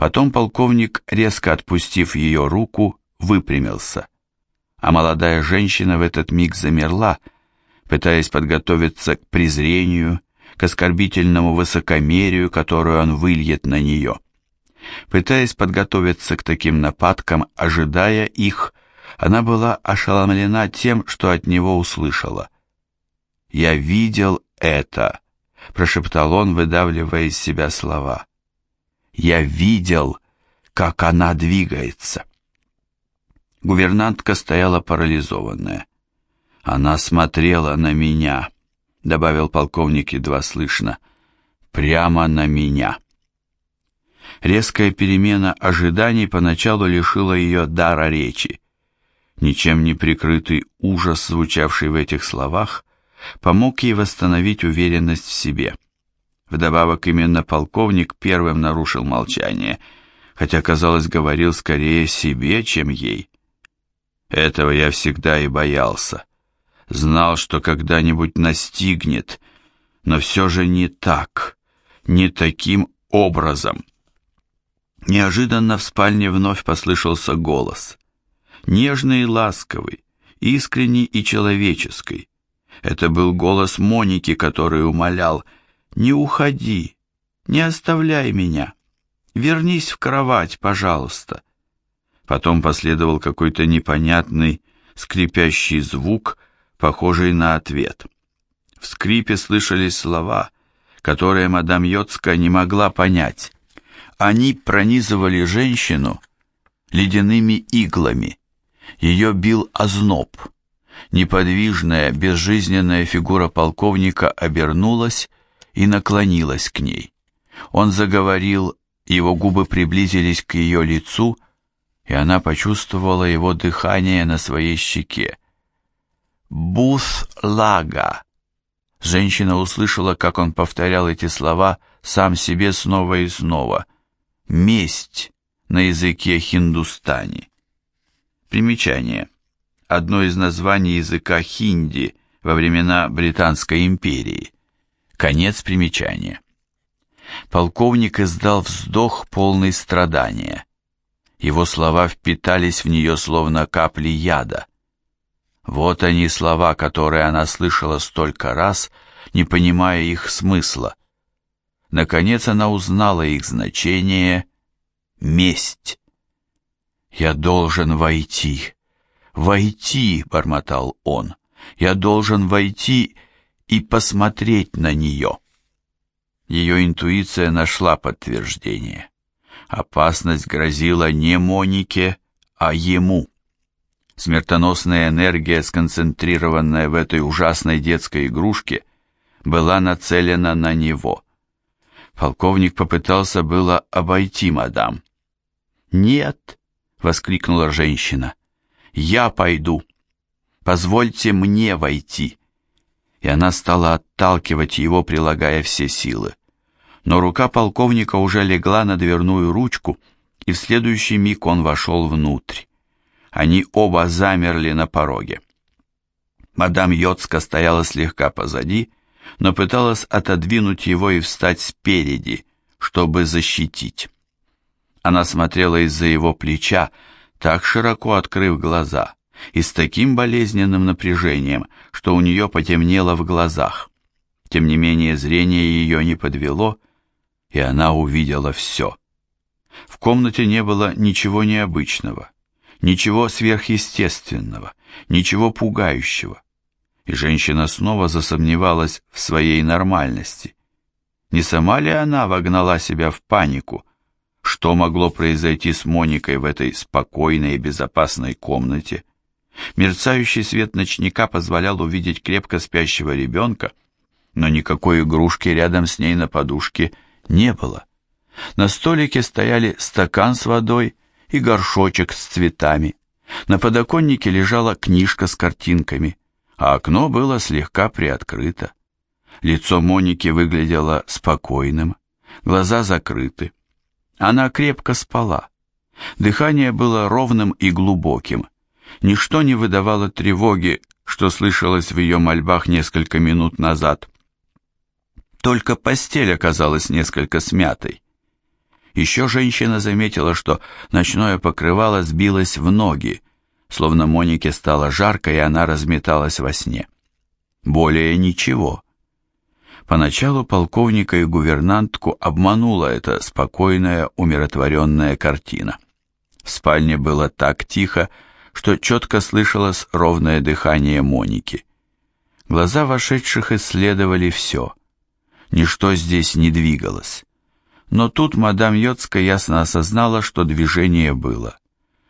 Потом полковник, резко отпустив ее руку, выпрямился, а молодая женщина в этот миг замерла, пытаясь подготовиться к презрению, к оскорбительному высокомерию, которое он выльет на нее. Пытаясь подготовиться к таким нападкам, ожидая их, она была ошеломлена тем, что от него услышала. «Я видел это», — прошептал он, выдавливая из себя слова. «Я видел, как она двигается». Гувернантка стояла парализованная. «Она смотрела на меня», — добавил полковник едва слышно, — «прямо на меня». Резкая перемена ожиданий поначалу лишила ее дара речи. Ничем не прикрытый ужас, звучавший в этих словах, помог ей восстановить уверенность в себе. Вдобавок именно полковник первым нарушил молчание, хотя, казалось, говорил скорее себе, чем ей. Этого я всегда и боялся. Знал, что когда-нибудь настигнет, но все же не так, не таким образом. Неожиданно в спальне вновь послышался голос. Нежный и ласковый, искренний и человеческий. Это был голос Моники, который умолял «Не уходи, не оставляй меня, вернись в кровать, пожалуйста». Потом последовал какой-то непонятный, скрипящий звук, похожий на ответ. В скрипе слышались слова, которые мадам Йоцка не могла понять. Они пронизывали женщину ледяными иглами. Ее бил озноб. Неподвижная, безжизненная фигура полковника обернулась и наклонилась к ней. Он заговорил, его губы приблизились к ее лицу, и она почувствовала его дыхание на своей щеке. «Бус-лага!» Женщина услышала, как он повторял эти слова сам себе снова и снова. «Месть» на языке хиндустани. Примечание. Одно из названий языка хинди во времена Британской империи. Конец примечания. Полковник издал вздох полный страдания. Его слова впитались в нее словно капли яда. Вот они слова, которые она слышала столько раз, не понимая их смысла. Наконец она узнала их значение — месть. «Я должен войти, войти», — бормотал он. «Я должен войти и посмотреть на нее». Ее интуиция нашла подтверждение. Опасность грозила не Монике, а ему. Смертоносная энергия, сконцентрированная в этой ужасной детской игрушке, была нацелена на него. Полковник попытался было обойти мадам. «Нет!» — воскликнула женщина. «Я пойду. Позвольте мне войти». И она стала отталкивать его, прилагая все силы но рука полковника уже легла на дверную ручку, и в следующий миг он вошел внутрь. Они оба замерли на пороге. Мадам Йоцка стояла слегка позади, но пыталась отодвинуть его и встать спереди, чтобы защитить. Она смотрела из-за его плеча, так широко открыв глаза, и с таким болезненным напряжением, что у нее потемнело в глазах. Тем не менее зрение ее не подвело, и она увидела все. В комнате не было ничего необычного, ничего сверхъестественного, ничего пугающего. И женщина снова засомневалась в своей нормальности. Не сама ли она вогнала себя в панику? Что могло произойти с Моникой в этой спокойной и безопасной комнате? Мерцающий свет ночника позволял увидеть крепко спящего ребенка, но никакой игрушки рядом с ней на подушке не было. На столике стояли стакан с водой и горшочек с цветами. На подоконнике лежала книжка с картинками, а окно было слегка приоткрыто. Лицо Моники выглядело спокойным, глаза закрыты. Она крепко спала. Дыхание было ровным и глубоким. Ничто не выдавало тревоги, что слышалось в ее мольбах несколько минут назад. Только постель оказалась несколько смятой. Еще женщина заметила, что ночное покрывало сбилось в ноги, словно Монике стало жарко, и она разметалась во сне. Более ничего. Поначалу полковника и гувернантку обманула эта спокойная, умиротворенная картина. В спальне было так тихо, что четко слышалось ровное дыхание Моники. Глаза вошедших исследовали все. Ничто здесь не двигалось. Но тут мадам Йоцка ясно осознала, что движение было.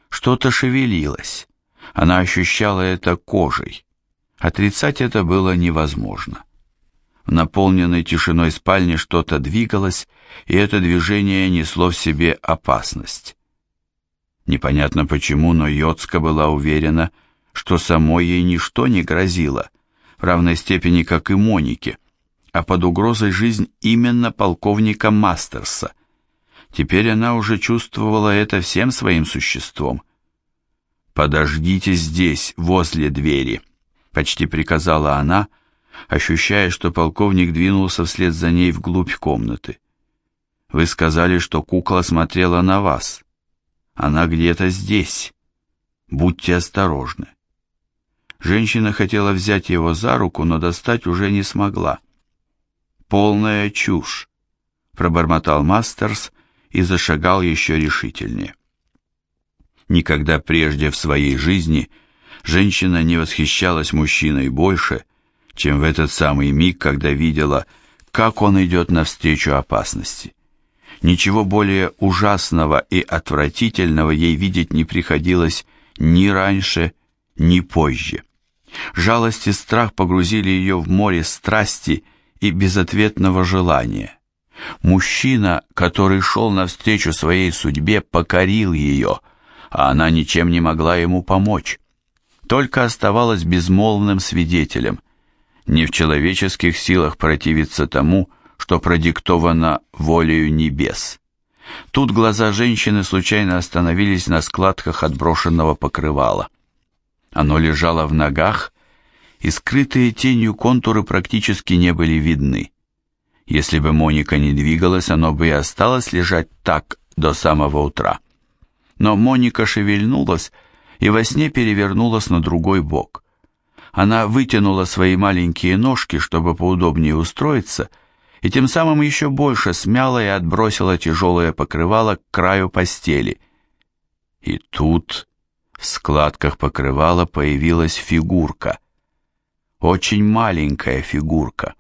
Что-то шевелилось. Она ощущала это кожей. Отрицать это было невозможно. В наполненной тишиной спальне что-то двигалось, и это движение несло в себе опасность. Непонятно почему, но Йоцка была уверена, что самой ей ничто не грозило, в равной степени, как и Монике, а под угрозой жизнь именно полковника Мастерса. Теперь она уже чувствовала это всем своим существом. «Подождите здесь, возле двери», — почти приказала она, ощущая, что полковник двинулся вслед за ней вглубь комнаты. «Вы сказали, что кукла смотрела на вас. Она где-то здесь. Будьте осторожны». Женщина хотела взять его за руку, но достать уже не смогла. «Полная чушь», — пробормотал Мастерс и зашагал еще решительнее. Никогда прежде в своей жизни женщина не восхищалась мужчиной больше, чем в этот самый миг, когда видела, как он идет навстречу опасности. Ничего более ужасного и отвратительного ей видеть не приходилось ни раньше, ни позже. Жалость и страх погрузили ее в море страсти и безответного желания. Мужчина, который шел навстречу своей судьбе, покорил ее – а она ничем не могла ему помочь. Только оставалась безмолвным свидетелем. Не в человеческих силах противиться тому, что продиктовано волею небес. Тут глаза женщины случайно остановились на складках отброшенного покрывала. Оно лежало в ногах, и скрытые тенью контуры практически не были видны. Если бы Моника не двигалась, оно бы и осталось лежать так до самого утра но Моника шевельнулась и во сне перевернулась на другой бок. Она вытянула свои маленькие ножки, чтобы поудобнее устроиться, и тем самым еще больше смяла и отбросила тяжелое покрывало к краю постели. И тут в складках покрывала появилась фигурка. Очень маленькая фигурка.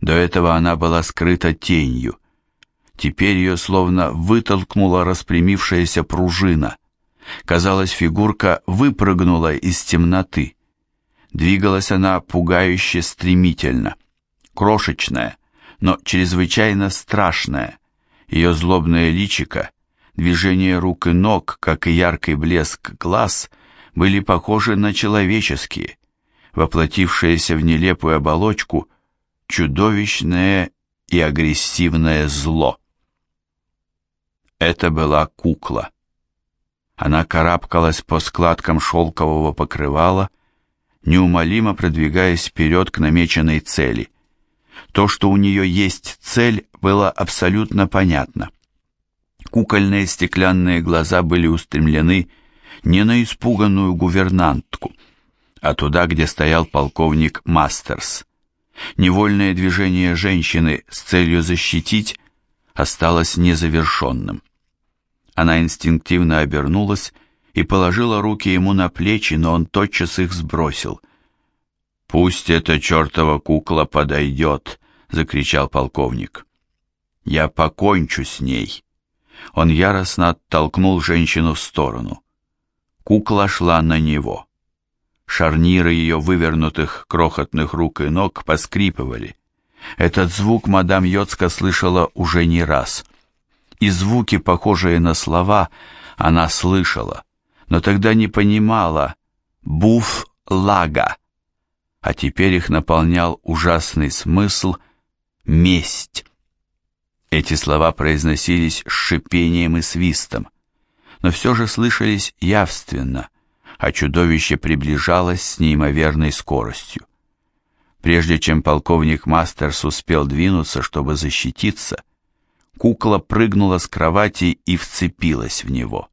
До этого она была скрыта тенью. Теперь ее словно вытолкнула распрямившаяся пружина. Казалось, фигурка выпрыгнула из темноты. Двигалась она пугающе стремительно, крошечная, но чрезвычайно страшная. Ее злобное личико, движение рук и ног, как и яркий блеск глаз, были похожи на человеческие, воплотившиеся в нелепую оболочку чудовищное и агрессивное зло. Это была кукла. Она карабкалась по складкам шелкового покрывала, неумолимо продвигаясь вперед к намеченной цели. То, что у нее есть цель, было абсолютно понятно. Кукольные стеклянные глаза были устремлены не на испуганную гувернантку, а туда, где стоял полковник Мастерс. Невольное движение женщины с целью защитить осталось незавершенным. Она инстинктивно обернулась и положила руки ему на плечи, но он тотчас их сбросил. «Пусть эта чертова кукла подойдет!» — закричал полковник. «Я покончу с ней!» Он яростно оттолкнул женщину в сторону. Кукла шла на него. Шарниры ее вывернутых крохотных рук и ног поскрипывали. Этот звук мадам Йоцка слышала уже не раз и звуки, похожие на слова, она слышала, но тогда не понимала «буф лага», а теперь их наполнял ужасный смысл «месть». Эти слова произносились с шипением и свистом, но все же слышались явственно, а чудовище приближалось с неимоверной скоростью. Прежде чем полковник Мастерс успел двинуться, чтобы защититься, кукла прыгнула с кровати и вцепилась в него.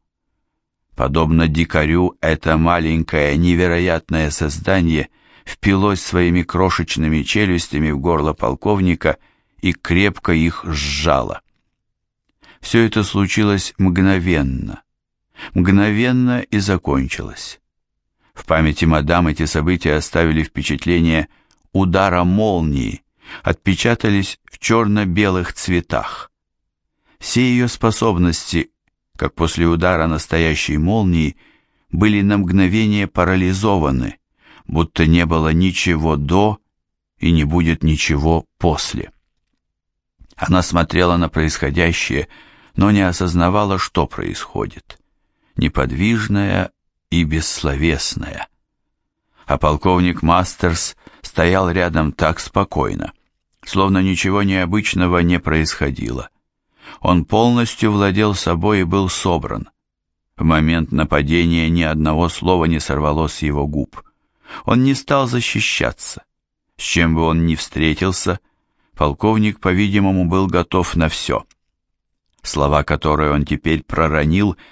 Подобно дикарю, это маленькое невероятное создание впилось своими крошечными челюстями в горло полковника и крепко их сжало. Все это случилось мгновенно. Мгновенно и закончилось. В памяти мадам эти события оставили впечатление удара молнии, отпечатались в черно-белых цветах. Все ее способности, как после удара настоящей молнии, были на мгновение парализованы, будто не было ничего до и не будет ничего после. Она смотрела на происходящее, но не осознавала, что происходит. Неподвижная и бессловесная. А полковник Мастерс стоял рядом так спокойно, словно ничего необычного не происходило. Он полностью владел собой и был собран. В момент нападения ни одного слова не сорвалось с его губ. Он не стал защищаться. С чем бы он ни встретился, полковник, по-видимому, был готов на все. Слова, которые он теперь проронил, —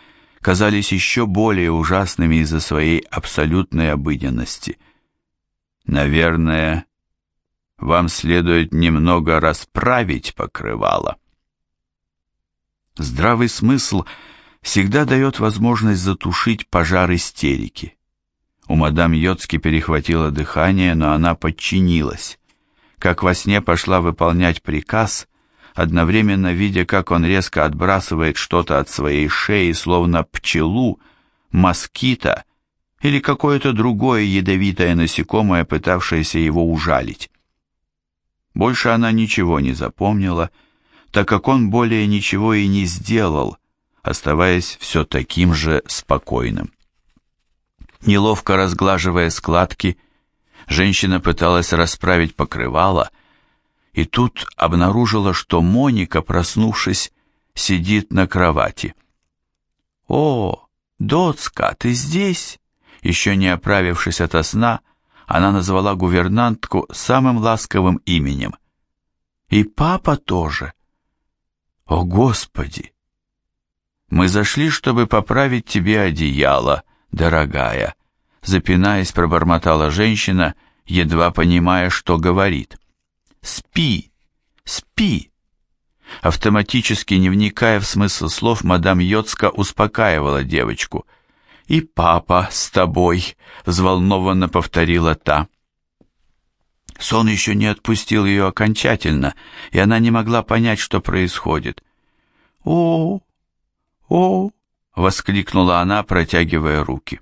казались еще более ужасными из-за своей абсолютной обыденности. Наверное, вам следует немного расправить покрывало. Здравый смысл всегда дает возможность затушить пожар истерики. У мадам Йоцки перехватило дыхание, но она подчинилась. Как во сне пошла выполнять приказ, одновременно видя, как он резко отбрасывает что-то от своей шеи, словно пчелу, москита или какое-то другое ядовитое насекомое, пытавшееся его ужалить. Больше она ничего не запомнила, так как он более ничего и не сделал, оставаясь все таким же спокойным. Неловко разглаживая складки, женщина пыталась расправить покрывало, и тут обнаружила, что Моника, проснувшись, сидит на кровати. «О, Доцка, ты здесь?» Еще не оправившись ото сна, она назвала гувернантку самым ласковым именем. «И папа тоже». «О, Господи!» «Мы зашли, чтобы поправить тебе одеяло, дорогая», запинаясь, пробормотала женщина, едва понимая, что говорит. «Спи! Спи!» Автоматически, не вникая в смысл слов, мадам Йоцка успокаивала девочку. «И папа с тобой!» — взволнованно повторила та. Сон еще не отпустил ее окончательно, и она не могла понять, что происходит. «О! О!» — воскликнула она, протягивая руки.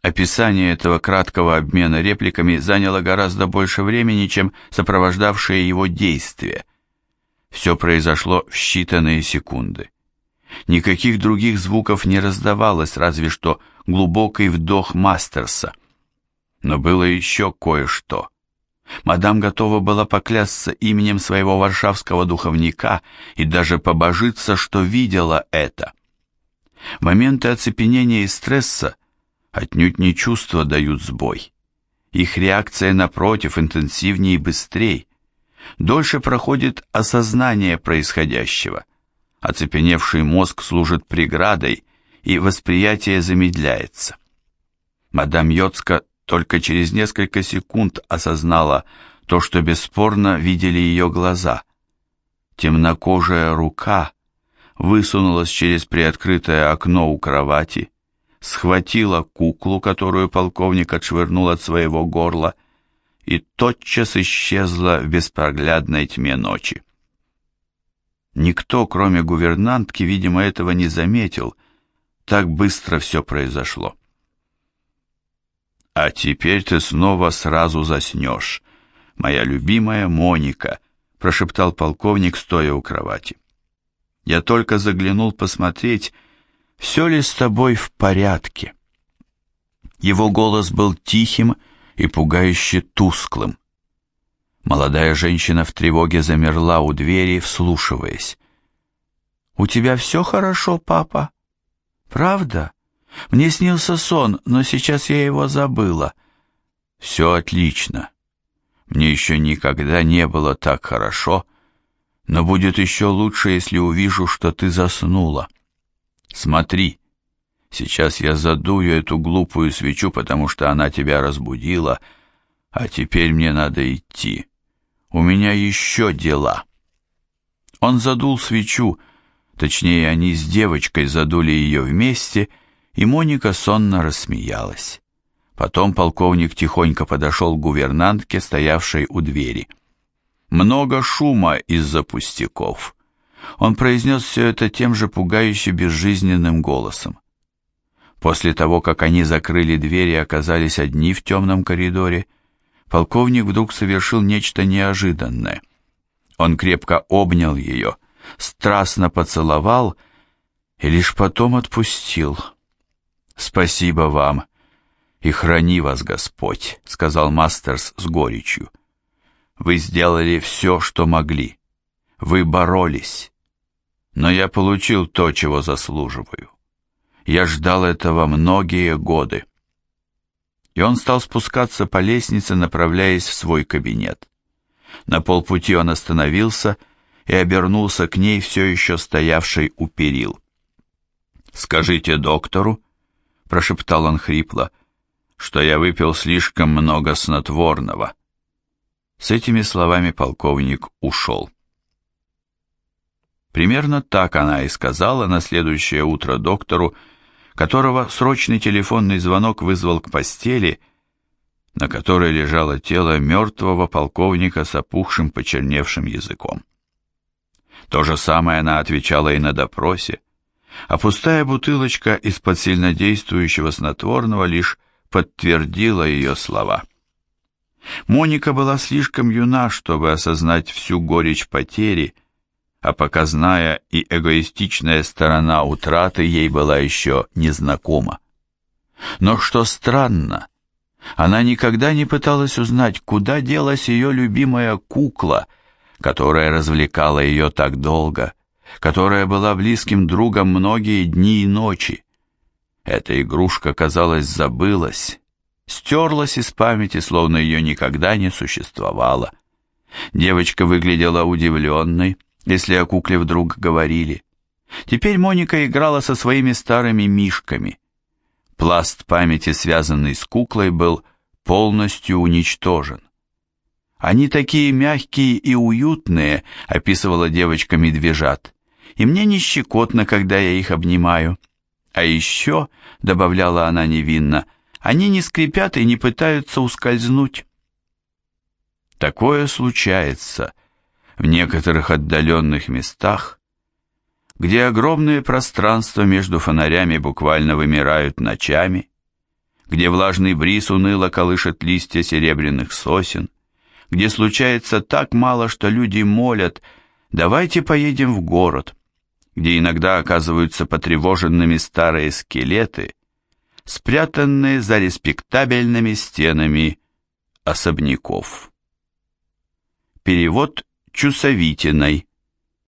Описание этого краткого обмена репликами заняло гораздо больше времени, чем сопровождавшие его действия. Все произошло в считанные секунды. Никаких других звуков не раздавалось, разве что глубокий вдох Мастерса. Но было еще кое-что. Мадам готова была поклясться именем своего варшавского духовника и даже побожиться, что видела это. Моменты оцепенения и стресса отнюдь не чувства дают сбой. Их реакция, напротив, интенсивнее и быстрее. Дольше проходит осознание происходящего. Оцепеневший мозг служит преградой, и восприятие замедляется. Мадам Йоцка только через несколько секунд осознала то, что бесспорно видели ее глаза. Темнокожая рука высунулась через приоткрытое окно у кровати, схватила куклу, которую полковник отшвырнул от своего горла, и тотчас исчезла в беспроглядной тьме ночи. Никто, кроме гувернантки, видимо, этого не заметил, так быстро все произошло. «А теперь ты снова сразу заснешь, моя любимая Моника», прошептал полковник, стоя у кровати. «Я только заглянул посмотреть, все ли с тобой в порядке?» Его голос был тихим и пугающе тусклым. Молодая женщина в тревоге замерла у двери, вслушиваясь. «У тебя все хорошо, папа? Правда? Мне снился сон, но сейчас я его забыла». «Все отлично. Мне еще никогда не было так хорошо, Но будет еще лучше, если увижу, что ты заснула. Смотри, сейчас я задую эту глупую свечу, потому что она тебя разбудила, а теперь мне надо идти. У меня еще дела». Он задул свечу, точнее, они с девочкой задули ее вместе, и Моника сонно рассмеялась. Потом полковник тихонько подошел к гувернантке, стоявшей у двери. «Много шума из-за пустяков». Он произнес все это тем же пугающе безжизненным голосом. После того, как они закрыли дверь и оказались одни в темном коридоре, полковник вдруг совершил нечто неожиданное. Он крепко обнял ее, страстно поцеловал и лишь потом отпустил. «Спасибо вам и храни вас Господь», — сказал Мастерс с горечью. «Вы сделали все, что могли. Вы боролись. Но я получил то, чего заслуживаю. Я ждал этого многие годы». И он стал спускаться по лестнице, направляясь в свой кабинет. На полпути он остановился и обернулся к ней, все еще стоявшей у перил. «Скажите доктору», — прошептал он хрипло, — «что я выпил слишком много снотворного». С этими словами полковник ушел. Примерно так она и сказала на следующее утро доктору, которого срочный телефонный звонок вызвал к постели на которой лежало тело мертвого полковника с опухшим почерневшим языком. То же самое она отвечала и на допросе, а пустая бутылочка из-под сильнодействующего снотворного лишь подтвердила ее слова. Моника была слишком юна, чтобы осознать всю горечь потери, а показная и эгоистичная сторона утраты ей была еще незнакома. Но что странно, она никогда не пыталась узнать, куда делась ее любимая кукла, которая развлекала ее так долго, которая была близким другом многие дни и ночи. Эта игрушка, казалось, забылась, стерлась из памяти, словно ее никогда не существовало. Девочка выглядела удивленной, если о кукле вдруг говорили. Теперь Моника играла со своими старыми мишками. Пласт памяти, связанный с куклой, был полностью уничтожен. «Они такие мягкие и уютные», — описывала девочка медвежат, «и мне не щекотно, когда я их обнимаю. А еще», — добавляла она невинно, — «они не скрипят и не пытаются ускользнуть». Такое случается в некоторых отдаленных местах, где огромные пространства между фонарями буквально вымирают ночами, где влажный бриз уныло колышет листья серебряных сосен, где случается так мало, что люди молят «давайте поедем в город», где иногда оказываются потревоженными старые скелеты, спрятанные за респектабельными стенами особняков. Перевод Чусовитиной